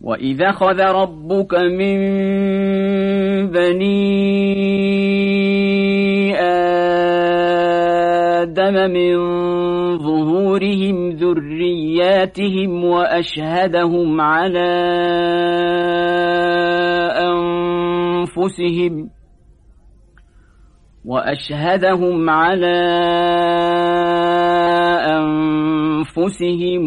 وإذا خذ ربك من بني آدم من ظهورهم ذرياتهم وأشهدهم على أنفسهم وأشهدهم على أنفسهم